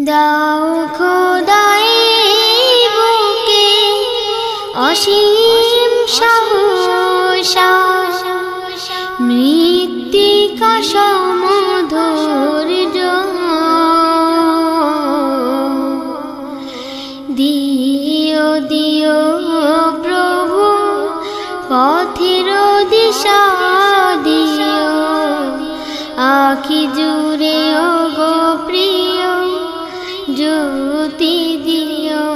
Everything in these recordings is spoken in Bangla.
দাও খোদাই বুকে অসীম সাহসা। মৃত্তিকা সমধৈর্য। দিও দিও প্রভু, পথের দিশা দিও। আখি জুড়ে জ্যোতি দিও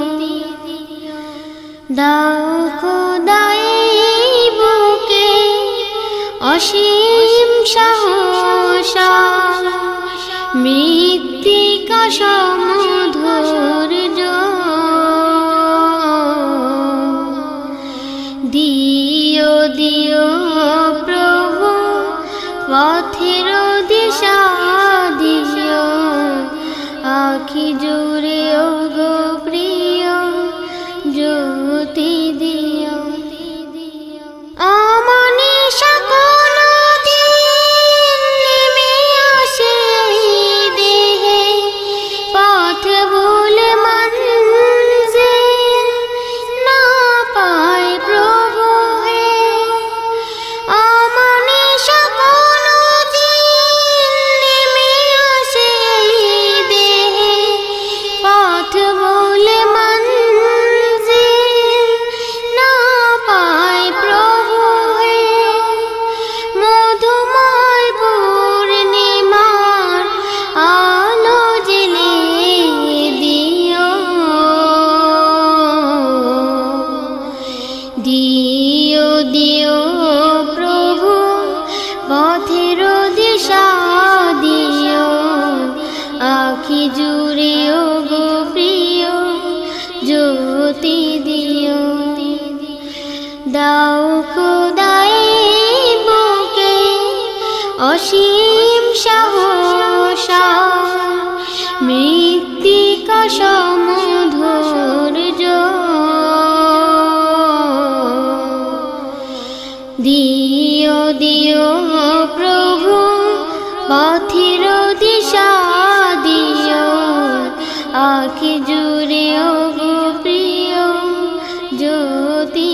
দাও খোদাই বুকে অসীম সাহসা। মৃত্তিকা সমধৈর্য। দিও দিও প্রভু, পথের দিশা দিও। আখি জুড়ে পথের দিশা দিও। আখি জুড়ে ও গো প্রিয় জ্যোতি দিও। অসীম সাহসা দিও দিও প্রভু পথের দিশা দিও। আখি জুড়ে গো প্রিয় জ্যোতি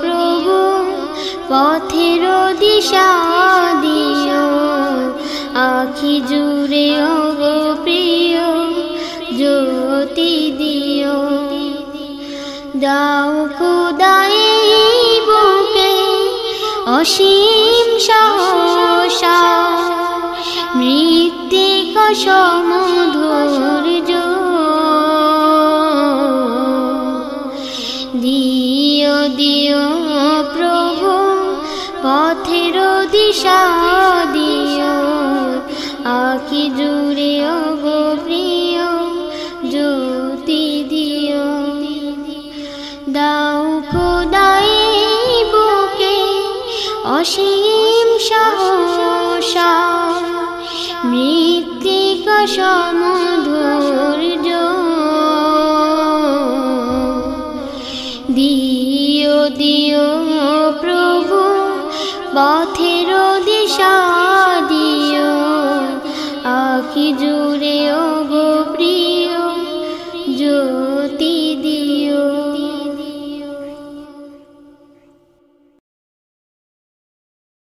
প্রভু, পথের দিশা দিও। আখি জুড়ে গো প্রিয়, জ্যোতি দিও। দাও খোদাই বুকে অসীম সাহসা, মৃত্তিকা সমধৈর্য দিও দিও প্রভু, পথের দিশা দিও। আখি জুড়ে, ও গো প্রিয়, জ্যোতি দিও। দাও খোদাই বুকে অসীম সাহসা, মৃত্তিকা সমধৈর্য দিও দিও প্রভু পথের দিশা দিও। আখি জুড়ে